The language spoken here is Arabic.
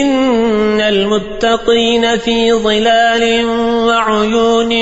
إن المتقين في ظلال وعيون